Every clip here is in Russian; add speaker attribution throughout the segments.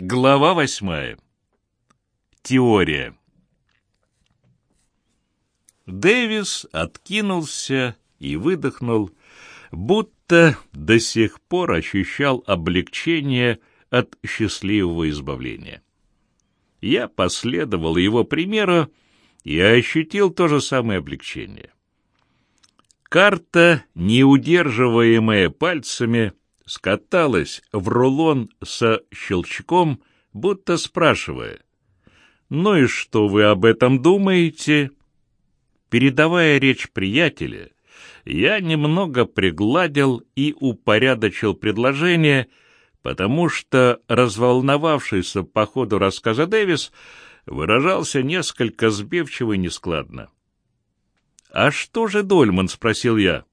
Speaker 1: Глава восьмая. Теория. Дэвис откинулся и выдохнул, будто до сих пор ощущал облегчение от счастливого избавления. Я последовал его примеру и ощутил то же самое облегчение. Карта, неудерживаемая пальцами, скаталась в рулон со щелчком, будто спрашивая, «Ну и что вы об этом думаете?» Передавая речь приятеля, я немного пригладил и упорядочил предложение, потому что разволновавшийся по ходу рассказа Дэвис выражался несколько сбивчиво и нескладно. «А что же Дольман?» — спросил я.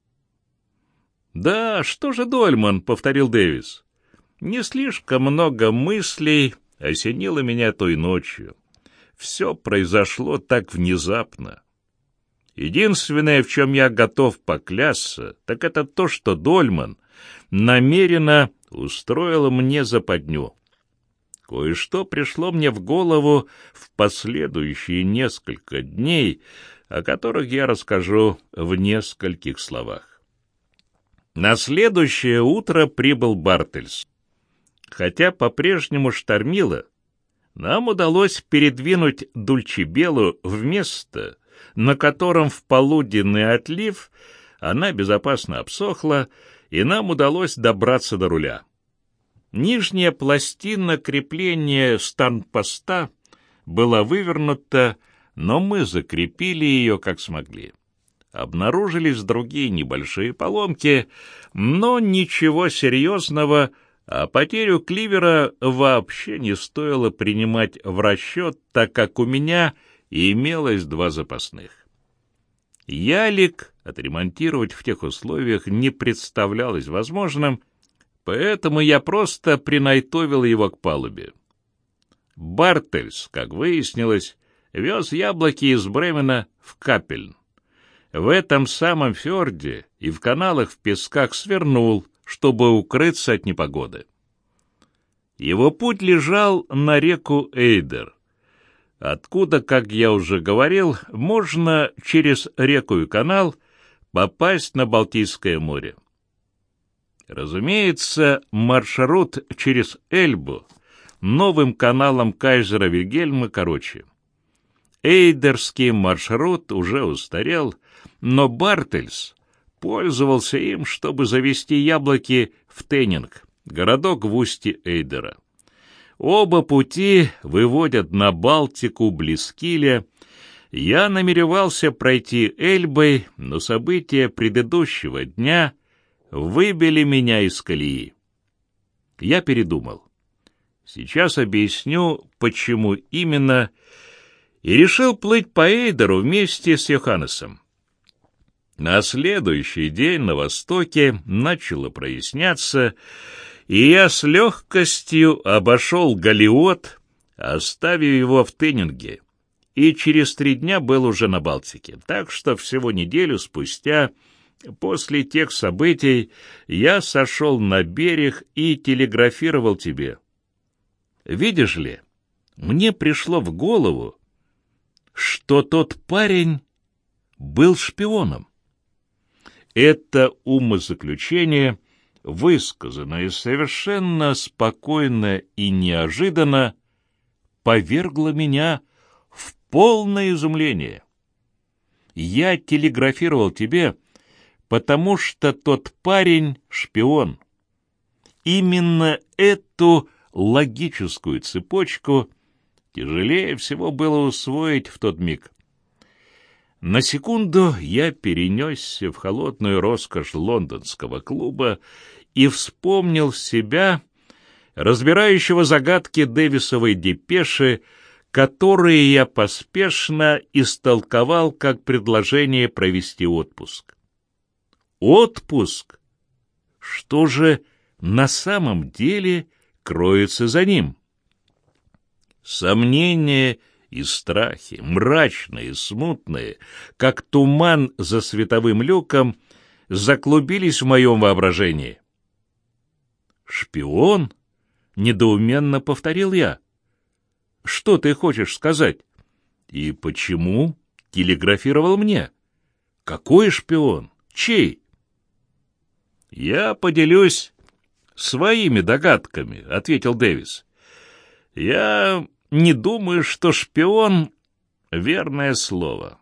Speaker 1: «Да, что же Дольман?» — повторил Дэвис. «Не слишком много мыслей осенило меня той ночью. Все произошло так внезапно. Единственное, в чем я готов поклясться, так это то, что Дольман намеренно устроил мне западню. Кое-что пришло мне в голову в последующие несколько дней, о которых я расскажу в нескольких словах. На следующее утро прибыл Бартельс. Хотя по-прежнему штормило, нам удалось передвинуть Дульчебелу в место, на котором в полуденный отлив она безопасно обсохла, и нам удалось добраться до руля. Нижняя пластина крепления станпоста была вывернута, но мы закрепили ее как смогли. Обнаружились другие небольшие поломки, но ничего серьезного, а потерю кливера вообще не стоило принимать в расчет, так как у меня имелось два запасных. Ялик отремонтировать в тех условиях не представлялось возможным, поэтому я просто принайтовил его к палубе. Бартельс, как выяснилось, вез яблоки из Бремена в Капельн в этом самом фьорде и в каналах в песках свернул, чтобы укрыться от непогоды. Его путь лежал на реку Эйдер, откуда, как я уже говорил, можно через реку и канал попасть на Балтийское море. Разумеется, маршрут через Эльбу новым каналом кайзера Вильгельма короче. Эйдерский маршрут уже устарел, но Бартельс пользовался им, чтобы завести яблоки в Теннинг, городок в устье Эйдера. Оба пути выводят на Балтику близ Киля. Я намеревался пройти Эльбой, но события предыдущего дня выбили меня из колеи. Я передумал. Сейчас объясню, почему именно, и решил плыть по Эйдеру вместе с Йоханнесом. На следующий день на востоке начало проясняться, и я с легкостью обошел Галиот, оставив его в Теннинге, и через три дня был уже на Балтике. Так что всего неделю спустя, после тех событий, я сошел на берег и телеграфировал тебе. Видишь ли, мне пришло в голову, что тот парень был шпионом. Это умозаключение, высказанное совершенно спокойно и неожиданно, повергло меня в полное изумление. Я телеграфировал тебе, потому что тот парень — шпион. Именно эту логическую цепочку тяжелее всего было усвоить в тот миг. На секунду я перенесся в холодную роскошь лондонского клуба и вспомнил себя, разбирающего загадки Дэвисовой депеши, которые я поспешно истолковал как предложение провести отпуск. Отпуск? Что же на самом деле кроется за ним? Сомнение — и страхи, мрачные, смутные, как туман за световым люком, заклубились в моем воображении. «Шпион?» Недоуменно повторил я. Что ты хочешь сказать? И почему телеграфировал мне? Какой шпион? Чей? Я поделюсь своими догадками, ответил Дэвис. Я не думаю, что шпион — верное слово.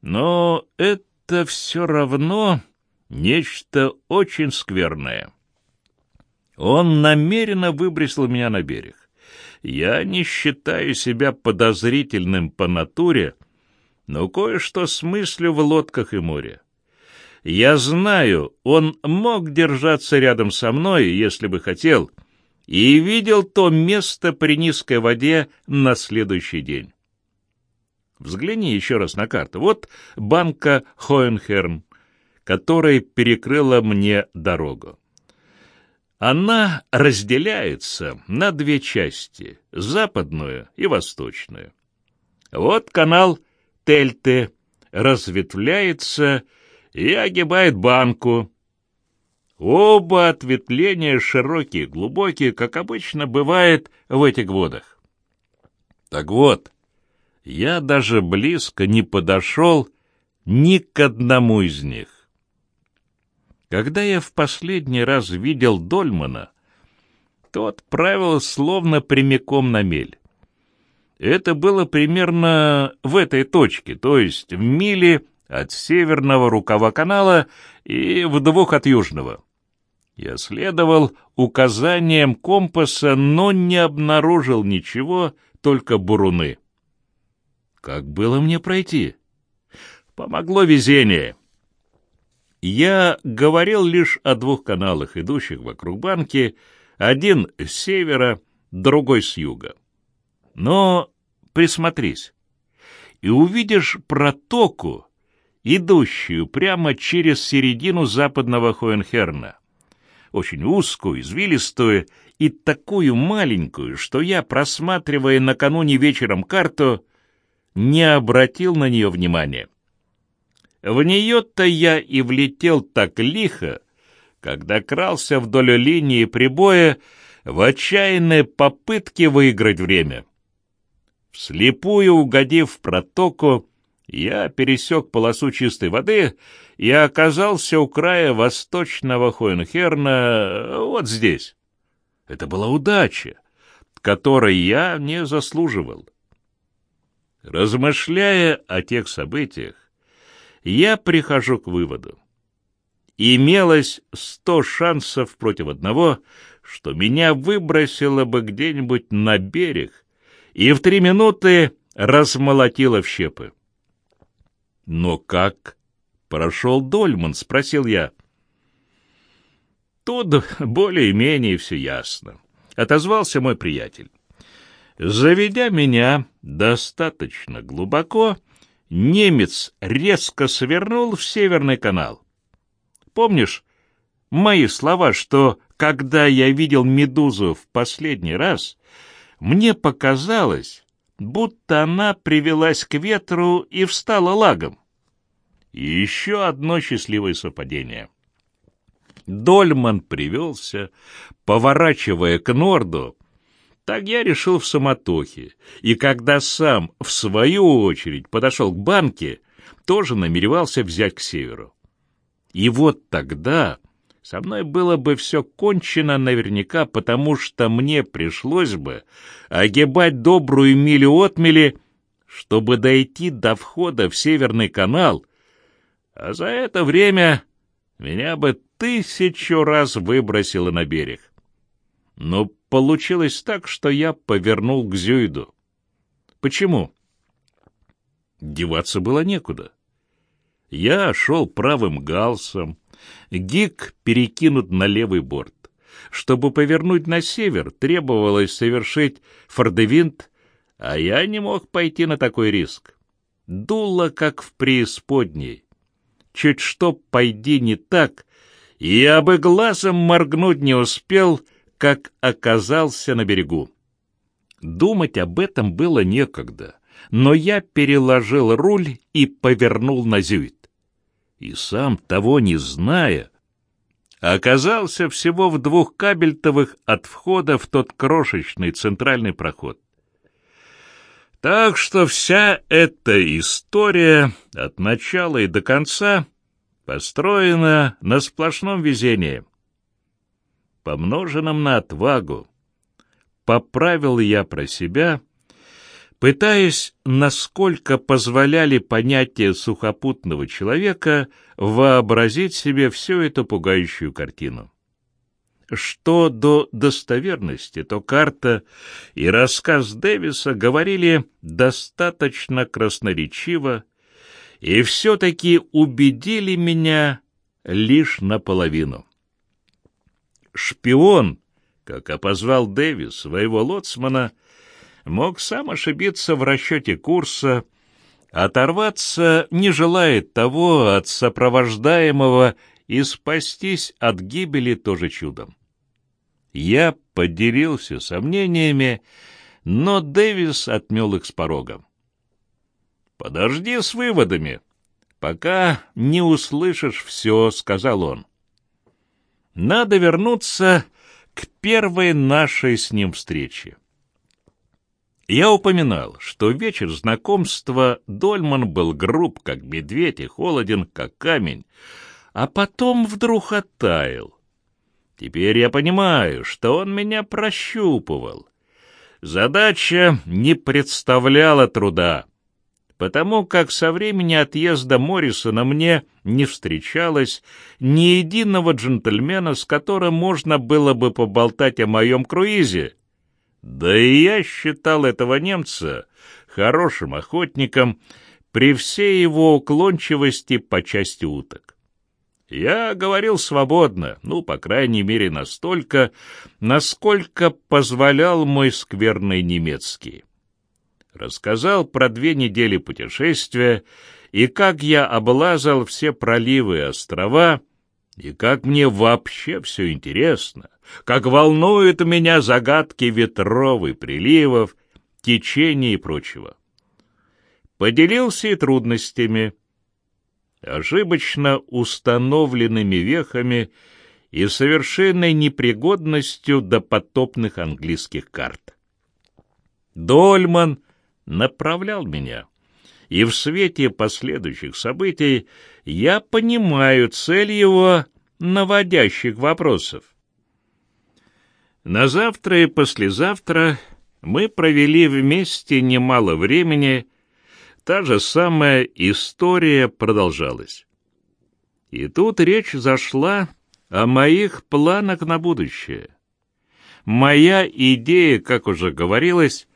Speaker 1: Но это все равно нечто очень скверное. Он намеренно выбросил меня на берег. Я не считаю себя подозрительным по натуре, но кое-что смыслю в лодках и море. Я знаю, он мог держаться рядом со мной, если бы хотел, и видел то место при низкой воде на следующий день. Взгляни еще раз на карту. Вот банка Хоенхерн, которая перекрыла мне дорогу. Она разделяется на две части — западную и восточную. Вот канал Тельте разветвляется и огибает банку. Оба ответвления широкие, глубокие, как обычно бывает в этих водах. Так вот, я даже близко не подошел ни к одному из них. Когда я в последний раз видел Дольмана, тот правил словно прямиком на мель. Это было примерно в этой точке, то есть в миле от северного рукава канала и в двух от южного. Я следовал указаниям компаса, но не обнаружил ничего, только буруны. Как было мне пройти? Помогло везение. Я говорил лишь о двух каналах, идущих вокруг банки, один с севера, другой с юга. Но присмотрись, и увидишь протоку, идущую прямо через середину западного Хоенхерна. Очень узкую, извилистую и такую маленькую, что я, просматривая накануне вечером карту, не обратил на нее внимания. В нее-то я и влетел так лихо, когда крался вдоль линии прибоя в отчаянной попытке выиграть время. Вслепую угодив протоку, я пересек полосу чистой воды и оказался у края восточного Хоенхерна вот здесь. Это была удача, которой я не заслуживал. Размышляя о тех событиях, я прихожу к выводу. Имелось сто шансов против одного, что меня выбросило бы где-нибудь на берег и в три минуты размолотило в щепы. «Но как прошел Дольман?» — спросил я. «Тут более-менее все ясно», — отозвался мой приятель. Заведя меня достаточно глубоко, немец резко свернул в Северный канал. Помнишь мои слова, что, когда я видел медузу в последний раз, мне показалось, будто она привелась к ветру и встала лагом? И еще одно счастливое совпадение. Дольман привелся, поворачивая к Норду, так я решил в самотохе, и когда сам, в свою очередь, подошел к банке, тоже намеревался взять к северу. И вот тогда со мной было бы все кончено наверняка, потому что мне пришлось бы огибать добрую милю отмели, чтобы дойти до входа в Северный канал, а за это время меня бы тысячу раз выбросило на берег. Но получилось так, что я повернул к Зюиду. Почему? Деваться было некуда. Я шел правым галсом, гик перекинут на левый борт. Чтобы повернуть на север, требовалось совершить фордевинт, а я не мог пойти на такой риск. Дуло, как в преисподней. Чуть что пойди не так, я бы глазом моргнуть не успел — как оказался на берегу. Думать об этом было некогда, но я переложил руль и повернул на зюит. И сам, того не зная, оказался всего в двух кабельтовых от входа в тот крошечный центральный проход. Так что вся эта история от начала и до конца построена на сплошном везении, помноженном на отвагу. Поправил я про себя, пытаясь, насколько позволяли понятия сухопутного человека, вообразить себе всю эту пугающую картину. Что до достоверности, то карта и рассказ Дэвиса говорили достаточно красноречиво и все-таки убедили меня лишь наполовину. Шпион, как опозвал Дэвис своего лоцмана, мог сам ошибиться в расчете курса, оторваться не желает того от сопровождаемого и спастись от гибели тоже чудом. Я поделился сомнениями, но Дэвис отмел их с порога. «Подожди с выводами, пока не услышишь все», — сказал он. «Надо вернуться к первой нашей с ним встрече. Я упоминал, что вечер знакомства Дольман был груб, как медведь, и холоден, как камень, а потом вдруг оттаял. Теперь я понимаю, что он меня прощупывал. Задача не представляла труда, потому как со времени отъезда Моррисона мне не встречалось ни единого джентльмена, с которым можно было бы поболтать о моем круизе. Да и я считал этого немца хорошим охотником при всей его уклончивости по части уток. Я говорил свободно, ну, по крайней мере, настолько, насколько позволял мой скверный немецкий. Рассказал про две недели путешествия и как я облазал все проливы и острова, и как мне вообще все интересно, как волнуют меня загадки ветров и приливов, течений и прочего. Поделился и трудностями — ошибочно установленными вехами и совершенной непригодностью до потопных английских карт. Дольман направлял меня, и в свете последующих событий я понимаю цель его наводящих вопросов. На завтра и послезавтра мы провели вместе немало времени, Та же самая история продолжалась. И тут речь зашла о моих планах на будущее. Моя идея, как уже говорилось,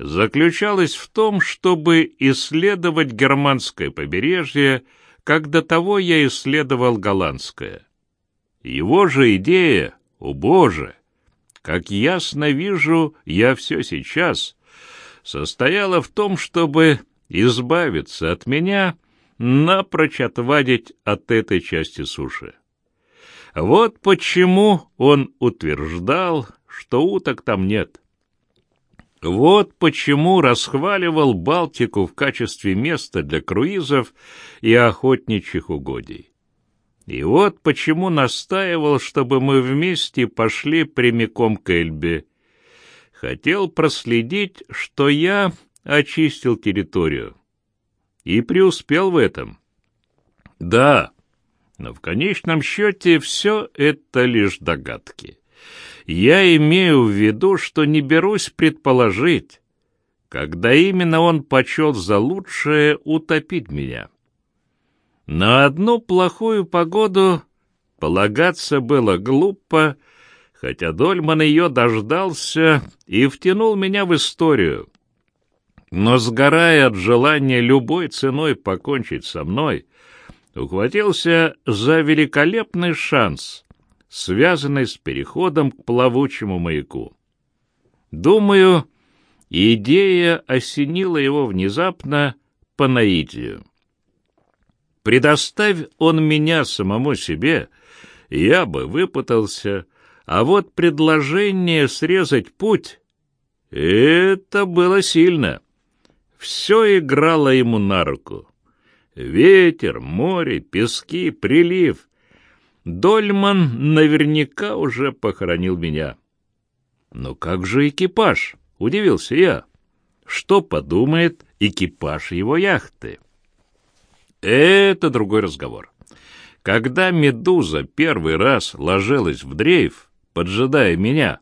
Speaker 1: заключалась в том, чтобы исследовать германское побережье, как до того я исследовал голландское. Его же идея, о боже, как ясно вижу я все сейчас, состояла в том, чтобы избавиться от меня, напрочь отвадить от этой части суши. Вот почему он утверждал, что уток там нет. Вот почему расхваливал Балтику в качестве места для круизов и охотничьих угодий. И вот почему настаивал, чтобы мы вместе пошли прямиком к Эльбе. Хотел проследить, что я очистил территорию. И преуспел в этом. Да, но в конечном счете все это лишь догадки. Я имею в виду, что не берусь предположить, когда именно он почел за лучшее утопить меня. На одну плохую погоду полагаться было глупо, хотя Дольман ее дождался и втянул меня в историю но, сгорая от желания любой ценой покончить со мной, ухватился за великолепный шанс, связанный с переходом к плавучему маяку. Думаю, идея осенила его внезапно по наитию. Предоставь он меня самому себе, я бы выпутался, а вот предложение срезать путь — это было сильно. Все играло ему на руку. Ветер, море, пески, прилив. Дольман наверняка уже похоронил меня. Но как же экипаж? Удивился я. Что подумает экипаж его яхты? Это другой разговор. Когда «Медуза» первый раз ложилась в дрейф, поджидая меня,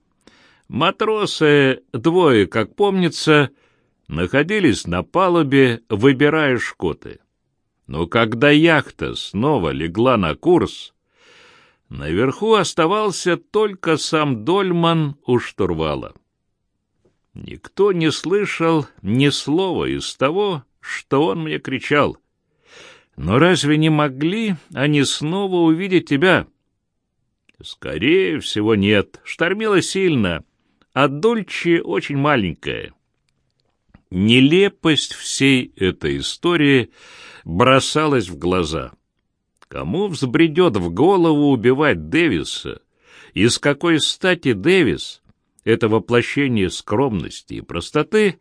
Speaker 1: матросы, двое, как помнится, находились на палубе, выбирая шкоты. Но когда яхта снова легла на курс, наверху оставался только сам Дольман у штурвала. Никто не слышал ни слова из того, что он мне кричал. Но разве не могли они снова увидеть тебя? Скорее всего, нет. Штормило сильно, а Дольче очень маленькая. Нелепость всей этой истории бросалась в глаза. Кому взбредет в голову убивать Дэвиса? И с какой стати Дэвис, это воплощение скромности и простоты,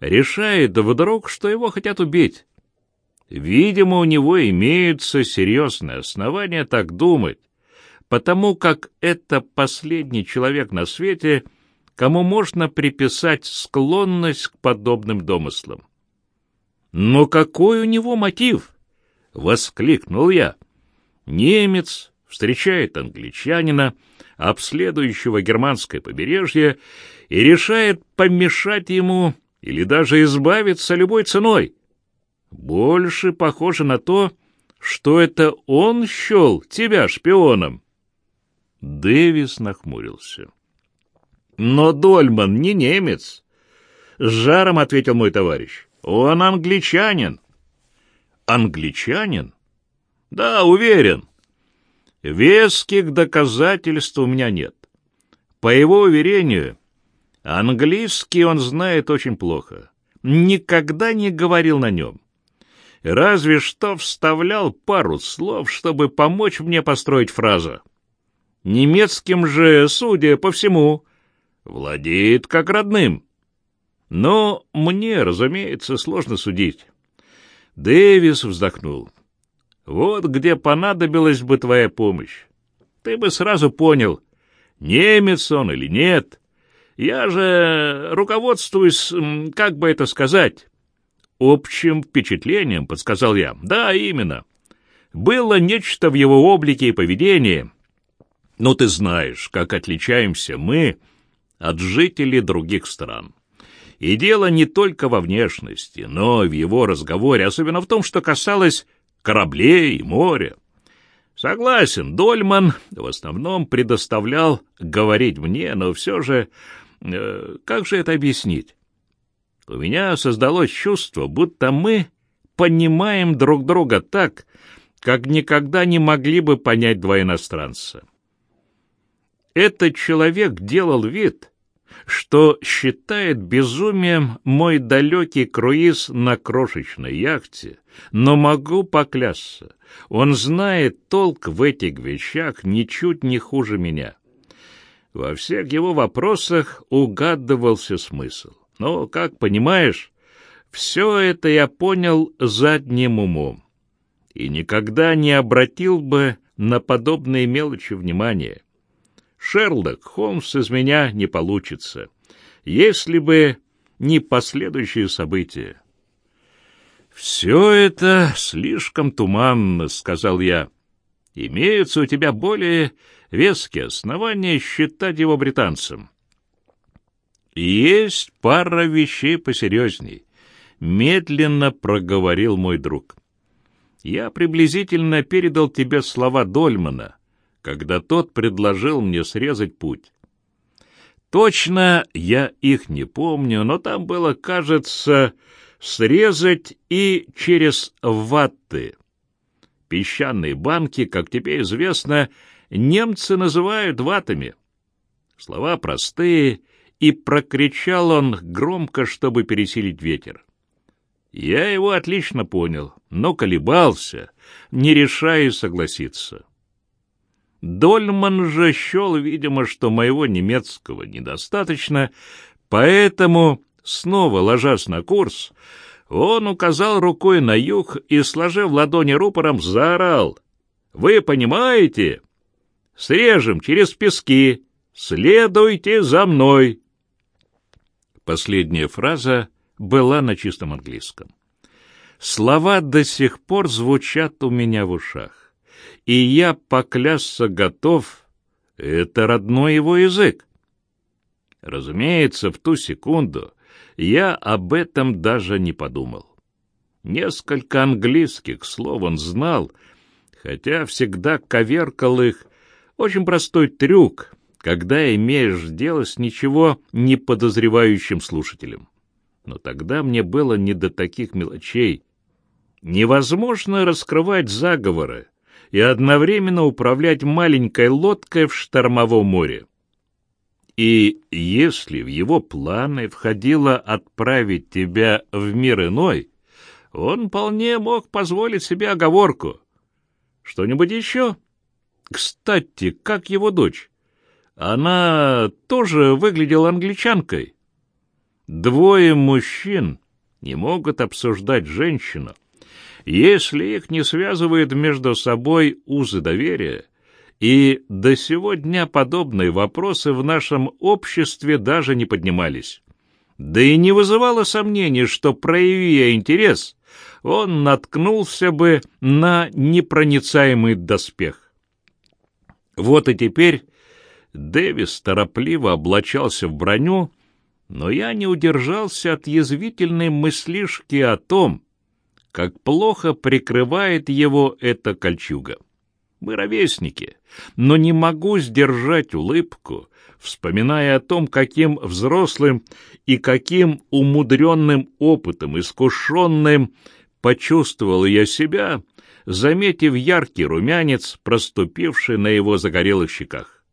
Speaker 1: решает вдруг, что его хотят убить? Видимо, у него имеются серьезные основания так думать, потому как это последний человек на свете — кому можно приписать склонность к подобным домыслам. «Но какой у него мотив?» — воскликнул я. «Немец встречает англичанина, обследующего германское побережье, и решает помешать ему или даже избавиться любой ценой. Больше похоже на то, что это он счел тебя шпионом». Дэвис нахмурился. Но Дольман не немец. С жаром ответил мой товарищ. Он англичанин. Англичанин? Да, уверен. Веских доказательств у меня нет. По его уверению, английский он знает очень плохо. Никогда не говорил на нем. Разве что вставлял пару слов, чтобы помочь мне построить фразу. Немецким же, судя по всему, Владеет как родным. Но мне, разумеется, сложно судить. Дэвис вздохнул. Вот где понадобилась бы твоя помощь. Ты бы сразу понял, немец он или нет. Я же руководствуюсь, как бы это сказать, общим впечатлением, подсказал я. Да, именно. Было нечто в его облике и поведении. Но ты знаешь, как отличаемся мы от жителей других стран. И дело не только во внешности, но и в его разговоре, особенно в том, что касалось кораблей и моря. Согласен, Дольман в основном предоставлял говорить мне, но все же, э, как же это объяснить? У меня создалось чувство, будто мы понимаем друг друга так, как никогда не могли бы понять два иностранца. Этот человек делал вид, что считает безумием мой далекий круиз на крошечной яхте, но могу поклясться, он знает толк в этих вещах ничуть не хуже меня. Во всех его вопросах угадывался смысл. Но, как понимаешь, все это я понял задним умом и никогда не обратил бы на подобные мелочи внимания. Шерлок Холмс из меня не получится, если бы не последующие события. «Все это слишком туманно», — сказал я. «Имеются у тебя более веские основания считать его британцем». «Есть пара вещей посерьезней», — медленно проговорил мой друг. «Я приблизительно передал тебе слова Дольмана, когда тот предложил мне срезать путь. Точно я их не помню, но там было, кажется, срезать и через ватты. Песчаные банки, как тебе известно, немцы называют ватами. Слова простые, и прокричал он громко, чтобы пересилить ветер. Я его отлично понял, но колебался, не решая согласиться. Дольман же счел, видимо, что моего немецкого недостаточно, поэтому, снова ложась на курс, он указал рукой на юг и, сложив ладони рупором, заорал. «Вы понимаете? Срежем через пески. Следуйте за мной. Последняя фраза была на чистом английском. Слова до сих пор звучат у меня в ушах, и я поклясться готов, это родной его язык. Разумеется, в ту секунду я об этом даже не подумал. Несколько английских слов он знал, хотя всегда коверкал их. Очень простой трюк, когда имеешь дело с ничего не подозревающим слушателем. Но тогда мне было не до таких мелочей. Невозможно раскрывать заговоры и одновременно управлять маленькой лодкой в штормовом море. И если в его планы входило отправить тебя в мир иной, он вполне мог позволить себе оговорку. Что-нибудь еще? Кстати, как его дочь? Она тоже выглядела англичанкой. Двое мужчин не могут обсуждать женщину, если их не связывает между собой узы доверия, и до сего дня подобные вопросы в нашем обществе даже не поднимались. Да и не вызывало сомнений, что, проявив интерес, он наткнулся бы на непроницаемый доспех. Вот и теперь Дэвис торопливо облачался в броню, но я не удержался от язвительной мыслишки о том, как плохо прикрывает его эта кольчуга. Мы ровесники, но не могу сдержать улыбку, вспоминая о том, каким взрослым и каким умудренным опытом, искушенным почувствовал я себя, заметив яркий румянец, проступивший на его загорелых щеках.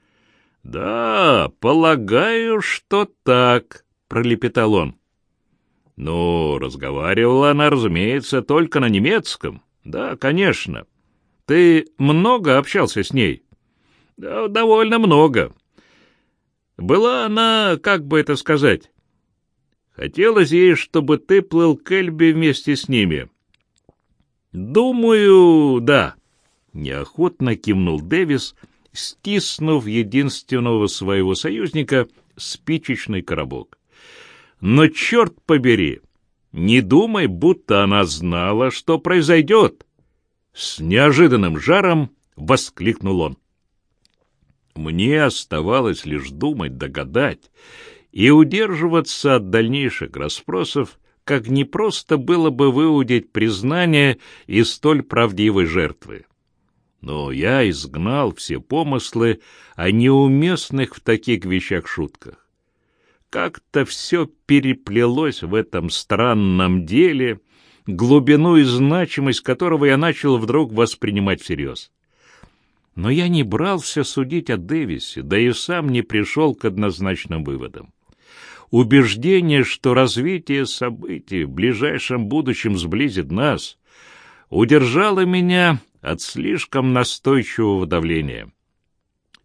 Speaker 1: — Да, полагаю, что так, — пролепетал он. — Ну, разговаривала она, разумеется, только на немецком. Да, конечно. Ты много общался с ней? Да, довольно много. Была она, как бы это сказать, Хотелось ей, чтобы ты плыл к Эльбе вместе с ними. Думаю, да. Неохотно кивнул Дэвис, стиснув единственного своего союзника спичечный коробок. Но черт побери, не думай, будто она знала, что произойдет. С неожиданным жаром воскликнул он. Мне оставалось лишь думать, догадать, и удерживаться от дальнейших расспросов, как непросто было бы выудить признание из столь правдивой жертвы. Но я изгнал все помыслы о неуместных в таких вещах шутках. Как-то все переплелось в этом странном деле, глубину и значимость которого я начал вдруг воспринимать всерьез. Но я не брался судить о Дэвисе, да и сам не пришел к однозначным выводам убеждение, что развитие событий в ближайшем будущем сблизит нас, удержало меня от слишком настойчивого давления.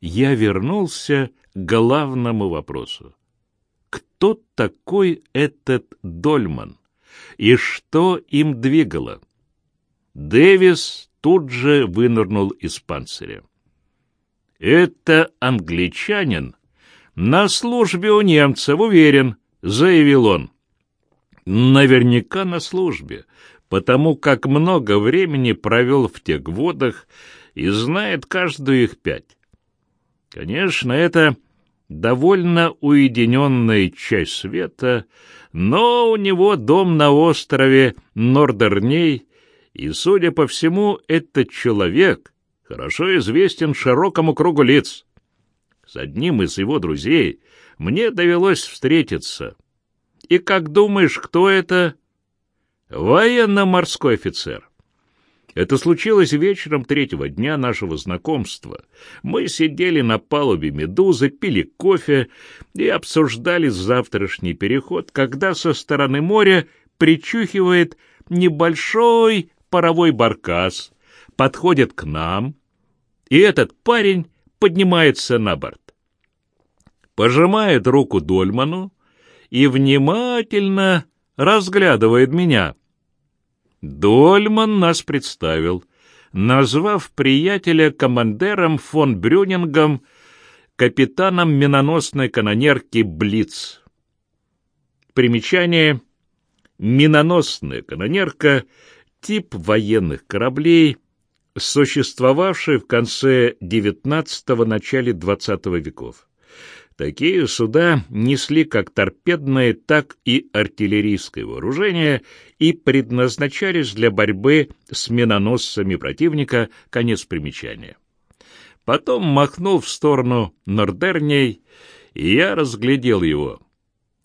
Speaker 1: Я вернулся к главному вопросу. Кто такой этот Дольман? И что им двигало? Дэвис тут же вынырнул из панциря. «Это англичанин «На службе у немцев, уверен», — заявил он. «Наверняка на службе, потому как много времени провел в тех водах и знает каждую их пять. Конечно, это довольно уединенная часть света, но у него дом на острове Нордерней, и, судя по всему, этот человек хорошо известен широкому кругу лиц. С одним из его друзей мне довелось встретиться. И как думаешь, кто это? Военно-морской офицер. Это случилось вечером третьего дня нашего знакомства. Мы сидели на палубе «Медузы», пили кофе и обсуждали завтрашний переход, когда со стороны моря причухивает небольшой паровой баркас, подходит к нам, и этот парень поднимается на борт. Пожимает руку Дольману и внимательно разглядывает меня. Дольман нас представил. назвав приятеля командером фон Брюнингом, капитаном миноносной канонерки «Блиц». Примечание. Миноносная канонерка — тип военных кораблей, существовавший в конце XIX – начале XX веков. Такие суда несли как торпедное, так и артиллерийское вооружение и предназначались для борьбы с миноносцами противника, конец примечания. Потом махнул в сторону Нордерней, и я разглядел его.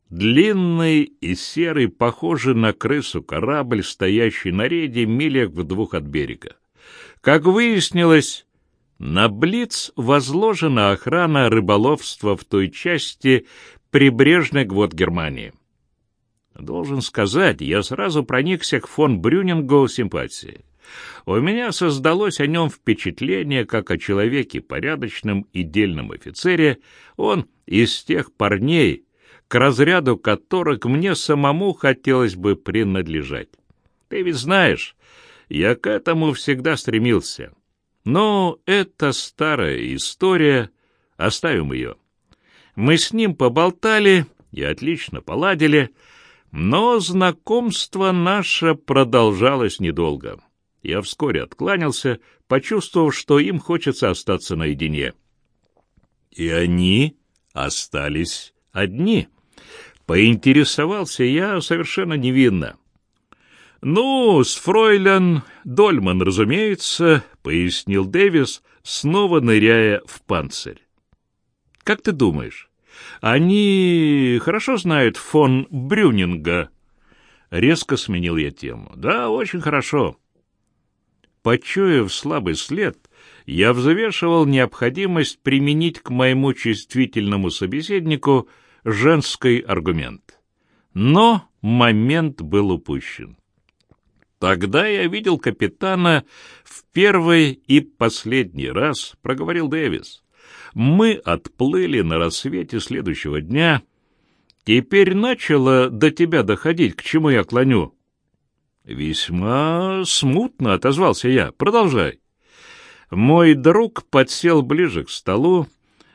Speaker 1: Длинный и серый, похожий на крысу корабль, стоящий на рейде милях в двух от берега. Как выяснилось, на Блиц возложена охрана рыболовства в той части прибрежной гвот Германии. Должен сказать, я сразу проникся к фон Брюнингу симпатией. У меня создалось о нем впечатление, как о человеке порядочном и дельном офицере. Он из тех парней, к разряду которых мне самому хотелось бы принадлежать. Ты ведь знаешь, я к этому всегда стремился. Но это старая история, оставим ее. Мы с ним поболтали и отлично поладили, но знакомство наше продолжалось недолго. Я вскоре откланялся, почувствовав, что им хочется остаться наедине. И они остались одни. Поинтересовался я совершенно невинно. «Ну, с фройлен Дольман, разумеется», — пояснил Дэвис, снова ныряя в панцирь. «Как ты думаешь, они хорошо знают фон Брюнинга?» Резко сменил я тему. «Да, очень хорошо». Почуяв слабый след, я взвешивал необходимость применить к моему чувствительному собеседнику женский аргумент. Но момент был упущен. Тогда я видел капитана в первый и последний раз, проговорил Дэвис. Мы отплыли на рассвете следующего дня. Теперь начало до тебя доходить, к чему я клоню. Весьма смутно отозвался я. Продолжай. Мой друг подсел ближе к столу,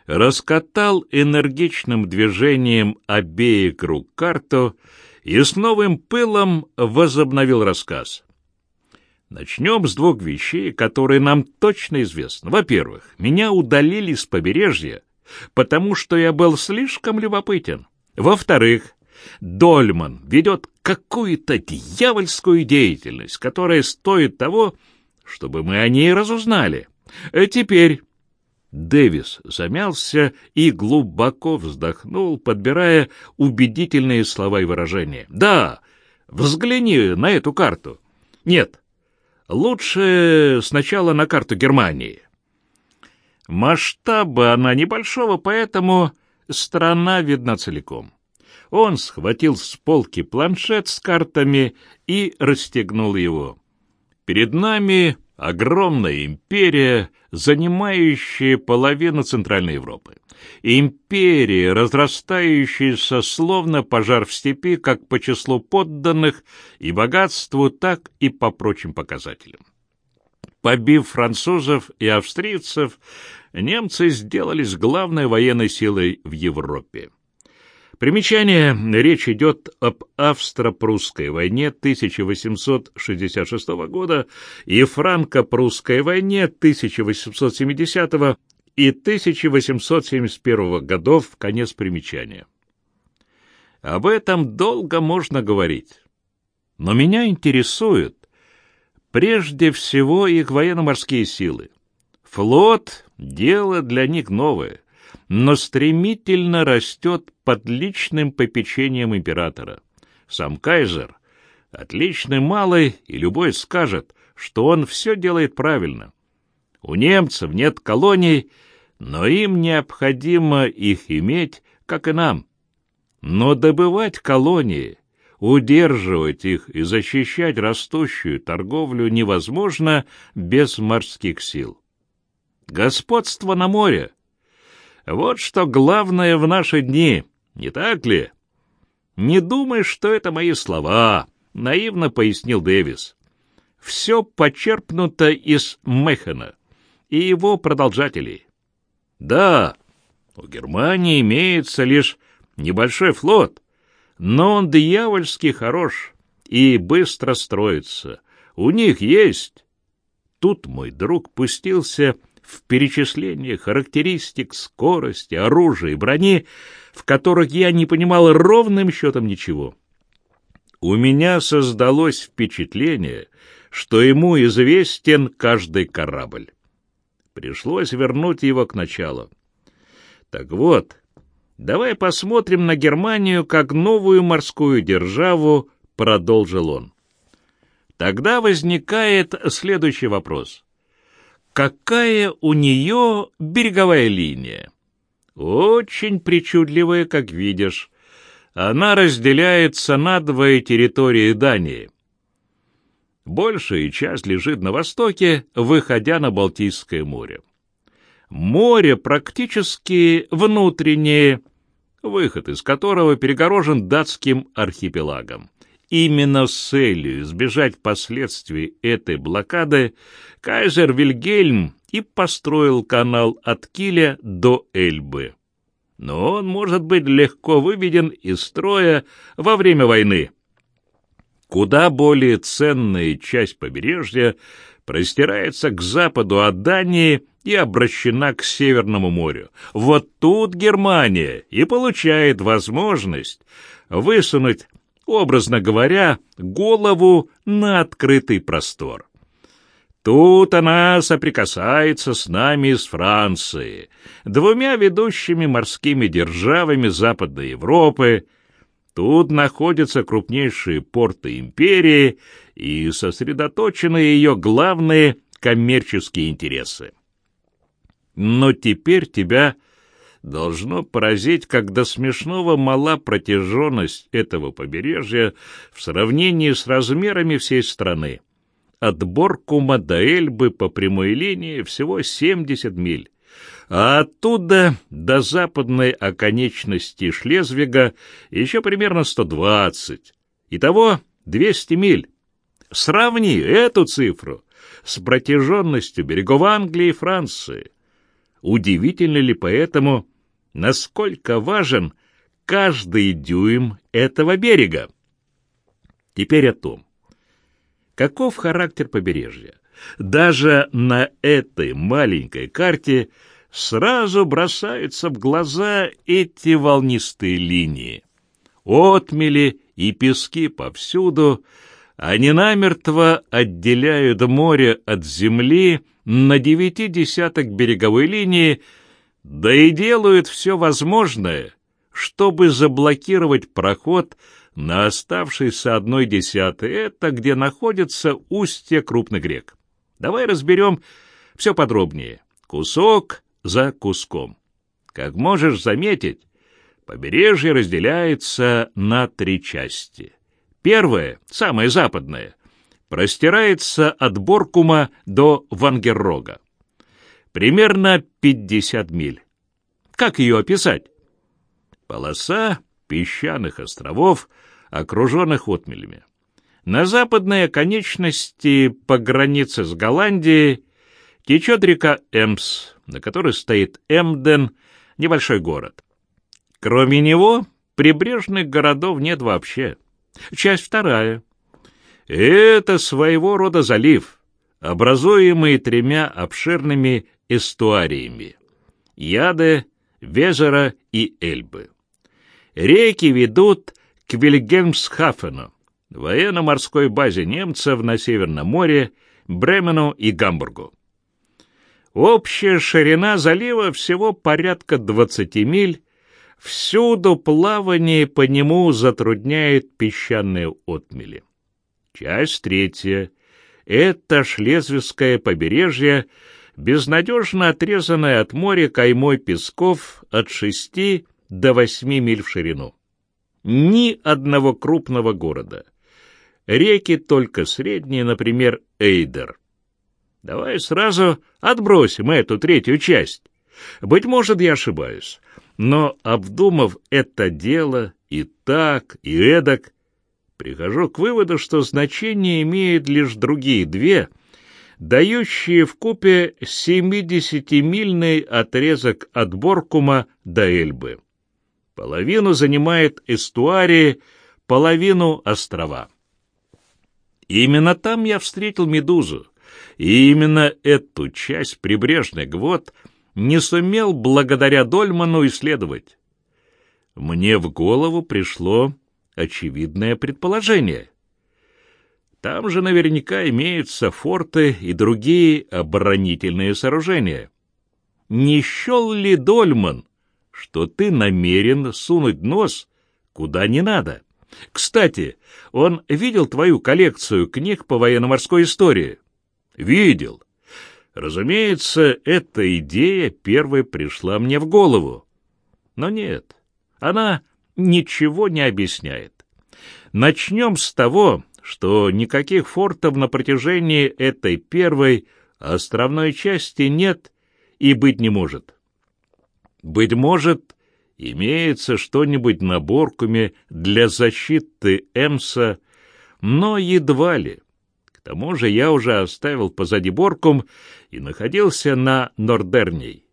Speaker 1: раскатал энергичным движением обеих рук карту и с новым пылом возобновил рассказ. Начнем с двух вещей, которые нам точно известны. Во-первых, меня удалили с побережья, потому что я был слишком любопытен. Во-вторых, Дольман ведет какую-то дьявольскую деятельность, которая стоит того, чтобы мы о ней разузнали. А теперь Дэвис замялся и глубоко вздохнул, подбирая убедительные слова и выражения. «Да, взгляни на эту карту. Нет, лучше сначала на карту Германии. Масштаба она небольшого, поэтому страна видна целиком». Он схватил с полки планшет с картами и расстегнул его. «Перед нами огромная империя, занимающая половину Центральной Европы. Империя, разрастающаяся словно пожар в степи как по числу подданных и богатству, так и по прочим показателям. Побив французов и австрийцев, немцы сделались главной военной силой в Европе. Примечание. Речь идет об Австро-Прусской войне 1866 года и Франко-Прусской войне 1870 и 1871 годов. Конец примечания. Об этом долго можно говорить. Но меня интересуют прежде всего их военно-морские силы. Флот — дело для них новое но стремительно растет под личным попечением императора. Сам кайзер — отличный малый, и любой скажет, что он все делает правильно. У немцев нет колоний, но им необходимо их иметь, как и нам. Но добывать колонии, удерживать их и защищать растущую торговлю невозможно без морских сил. Господство на море вот что главное в наши дни, не так ли? Не думай, что это мои слова, наивно пояснил Дэвис. все почерпнуто из Мехена и его продолжателей. Да, у Германии имеется лишь небольшой флот, но он дьявольски хорош и быстро строится. У них есть. Тут мой друг пустился в перечисление характеристик скорости, оружия и брони, в которых я не понимал ровным счетом ничего. У меня создалось впечатление, что ему известен каждый корабль. Пришлось вернуть его к началу. Так вот, давай посмотрим на Германию как новую морскую державу, продолжил он. Тогда возникает следующий вопрос. Какая у нее береговая линия? Очень причудливая, как видишь. Она разделяется на две территории Дании. Большая часть лежит на востоке, выходя на Балтийское море. Море практически внутреннее, выход из которого перегорожен датским архипелагом. Именно с целью избежать последствий этой блокады кайзер Вильгельм и построил канал от Киля до Эльбы. Но он может быть легко выведен из строя во время войны. Куда более ценная часть побережья простирается к западу от Дании и обращена к Северному морю. Вот тут Германия и получает возможность высунуть, образно говоря, голову на открытый простор. Тут она соприкасается с нами из Франции, двумя ведущими морскими державами Западной Европы, Тут находятся крупнейшие порты империи и сосредоточены ее главные коммерческие интересы. Но теперь тебя должно поразить, когда смешного мала протяженность этого побережья в сравнении с размерами всей страны. От Боркума до Эльбы по прямой линии всего 70 миль а оттуда до западной оконечности Шлезвига еще примерно 120. Итого 200 миль. Сравни эту цифру с протяженностью берегов Англии и Франции. Удивительно ли поэтому, насколько важен каждый дюйм этого берега? Теперь о том, каков характер побережья. Даже на этой маленькой карте – сразу бросаются в глаза эти волнистые линии. Отмели и пески повсюду, они намертво отделяют море от земли на девяти десяток береговой линии, да и делают все возможное, чтобы заблокировать проход на оставшейся одной десятой, это где находится устье крупных рек. Давай разберем все подробнее. Кусок за куском. Как можешь заметить, побережье разделяется на три части. Первая, самая западная, простирается от Боркума до Вангеррога. Примерно 50 миль. Как ее описать? Полоса песчаных островов, окруженных отмелями. На западной оконечности по границе с Голландией течет река Эмс, на которой стоит Эмден, небольшой город. Кроме него, прибрежных городов нет вообще. Часть вторая. Это своего рода залив, образуемый тремя обширными эстуариями — Яде, Везера и Эльбы. Реки ведут к Вильгельмсхафену, военно-морской базе немцев на Северном море, Бремену и Гамбургу. Общая ширина залива всего порядка 20 миль, всюду плавание по нему затрудняет песчаные отмели. Часть третья — это Шлезвигское побережье, безнадежно отрезанное от моря каймой песков от шести до восьми миль в ширину. Ни одного крупного города. Реки только средние, например, Эйдер — Давай сразу отбросим эту третью часть. Быть может, я ошибаюсь, но, обдумав это дело и так, и эдак, прихожу к выводу, что значение имеют лишь другие две, дающие в купе 70-мильный отрезок от Боркума до Эльбы. Половину занимает эстуарии, половину — острова. Именно там я встретил Медузу, и именно эту часть прибрежный гвот не сумел благодаря Дольману исследовать. Мне в голову пришло очевидное предположение. Там же наверняка имеются форты и другие оборонительные сооружения. Не счел ли Дольман, что ты намерен сунуть нос куда не надо? Кстати, он видел твою коллекцию книг по военно-морской истории? Видел. Разумеется, эта идея первой пришла мне в голову. Но нет, она ничего не объясняет. Начнем с того, что никаких фортов на протяжении этой первой островной части нет и быть не может. Быть может, имеется что-нибудь на Боркуме для защиты Эмса, но едва ли. К тому же я уже оставил позади Боркум и находился на Нордерней.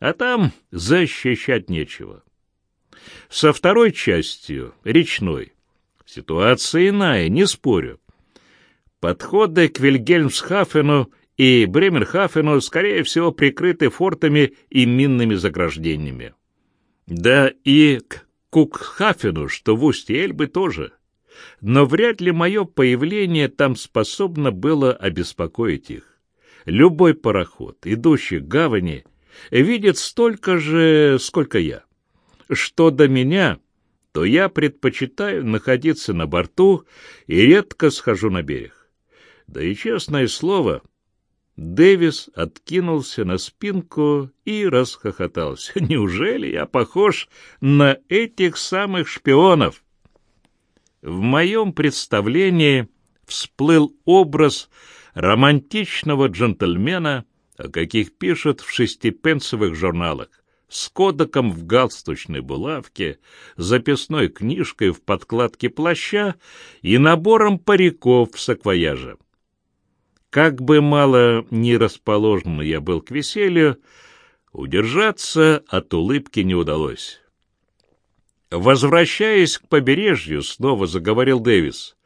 Speaker 1: А там защищать нечего. Со второй частью, речной, ситуация иная, не спорю. Подходы к Вильгельмсхафену и Бремерхафену, скорее всего, прикрыты фортами и минными заграждениями. Да и к Кукхафену, что в устье Эльбы, тоже. Но вряд ли мое появление там способно было обеспокоить их. Любой пароход, идущий к гавани, видит столько же, сколько я. Что до меня, то я предпочитаю находиться на борту и редко схожу на берег. Да и, честное слово, Дэвис откинулся на спинку и расхохотался. «Неужели я похож на этих самых шпионов?» В моем представлении всплыл образ романтичного джентльмена, о каких пишут в шестипенсовых журналах, с кодеком в галстучной булавке, записной книжкой в подкладке плаща и набором париков в саквояже. Как бы мало не расположен я был к веселью, удержаться от улыбки не удалось. Возвращаясь к побережью, снова заговорил Дэвис.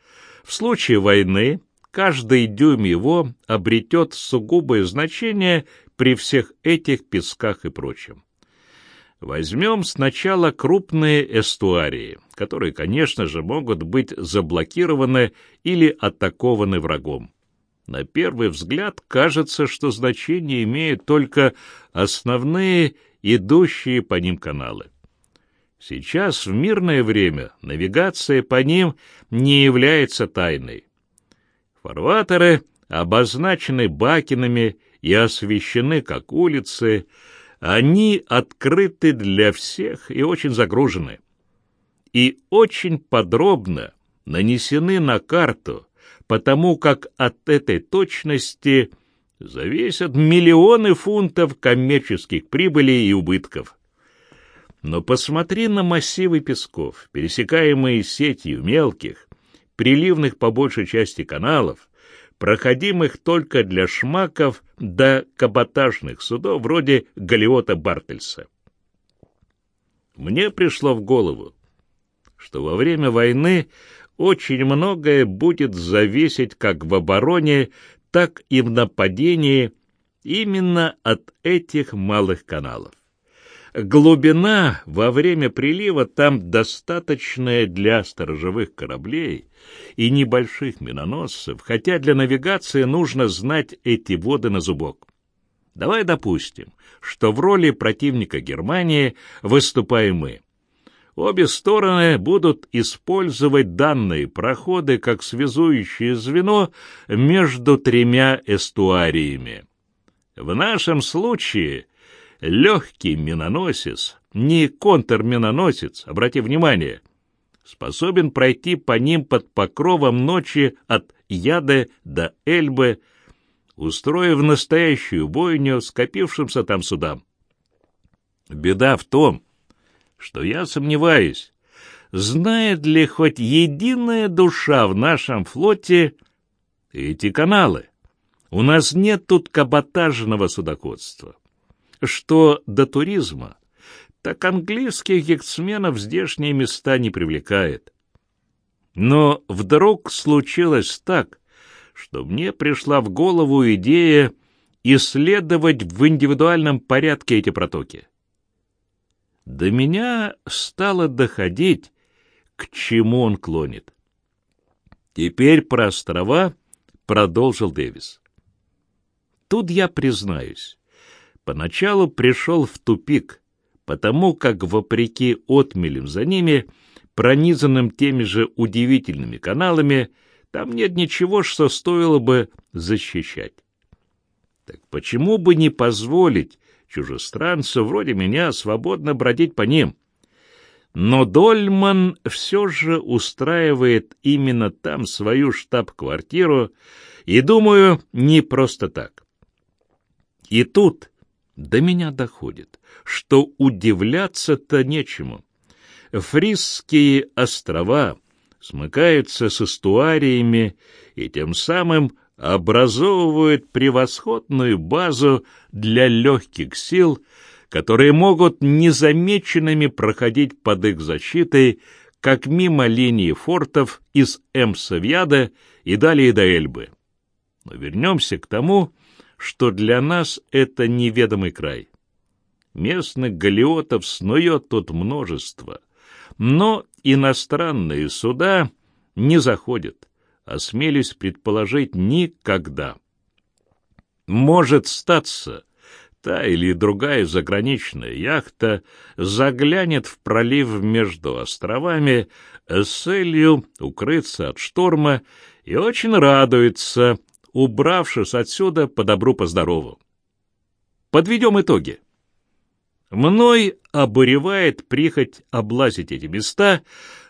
Speaker 1: В случае войны каждый дюйм его обретет сугубое значение при всех этих песках и прочем. Возьмем сначала крупные эстуарии, которые, конечно же, могут быть заблокированы или атакованы врагом. На первый взгляд кажется, что значение имеют только основные идущие по ним каналы. Сейчас, в мирное время, навигация по ним не является тайной. Фарватеры обозначены бакинами и освещены как улицы, они открыты для всех и очень загружены. И очень подробно нанесены на карту, потому как от этой точности зависят миллионы фунтов коммерческих прибылей и убытков. Но посмотри на массивы песков, пересекаемые сетью мелких, приливных по большей части каналов, проходимых только для шмаков до каботажных судов вроде галиота Бартельса. Мне пришло в голову, что во время войны очень многое будет зависеть как в обороне, так и в нападении именно от этих малых каналов. Глубина во время прилива там достаточная для сторожевых кораблей и небольших миноносцев, хотя для навигации нужно знать эти воды на зубок. Давай допустим, что в роли противника Германии выступаем мы. Обе стороны будут использовать данные проходы как связующее звено между тремя эстуариями. В нашем случае легкий миноносец, не контрминоносец, обрати внимание, способен пройти по ним под покровом ночи от Яды до Эльбы, устроив настоящую бойню скопившимся там судам. Беда в том, что я сомневаюсь, знает ли хоть единая душа в нашем флоте эти каналы? У нас нет тут каботажного судоходства. Что до туризма, так английских яхтсменов здешние места не привлекает. Но вдруг случилось так, что мне пришла в голову идея исследовать в индивидуальном порядке эти протоки. До меня стало доходить, к чему он клонит. Теперь про острова продолжил Дэвис. Тут я признаюсь, поначалу пришел в тупик, потому как, вопреки отмелям за ними, пронизанным теми же удивительными каналами, там нет ничего, что стоило бы защищать. Так почему бы не позволить чужестранцу вроде меня свободно бродить по ним? Но Дольман все же устраивает именно там свою штаб-квартиру, и, думаю, не просто так. И тут до меня доходит, что удивляться-то нечему. Фрисские острова смыкаются с эстуариями и тем самым образовывают превосходную базу для легких сил, которые могут незамеченными проходить под их защитой, как мимо линии фортов из Эмсавьяда и далее до Эльбы. Но вернемся к тому, что для нас это неведомый край. Местных галиотов снует тут множество, но иностранные суда не заходят, осмелюсь предположить, никогда. Может статься, та или другая заграничная яхта заглянет в пролив между островами с целью укрыться от шторма и очень радуется, убравшись отсюда по добру, по здорову. Подведем итоги. Мной обуревает прихоть облазить эти места,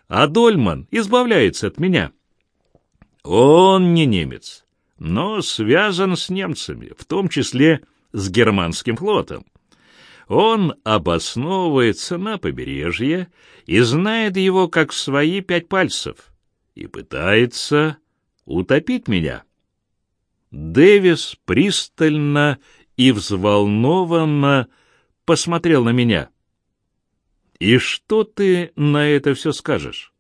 Speaker 1: а Дольман избавляется от меня. Он не немец, но связан с немцами, в том числе с германским флотом. Он обосновывается на побережье и знает его как свои пять пальцев и пытается утопить меня. Дэвис пристально и взволнованно посмотрел на меня. «И что ты на это все скажешь?»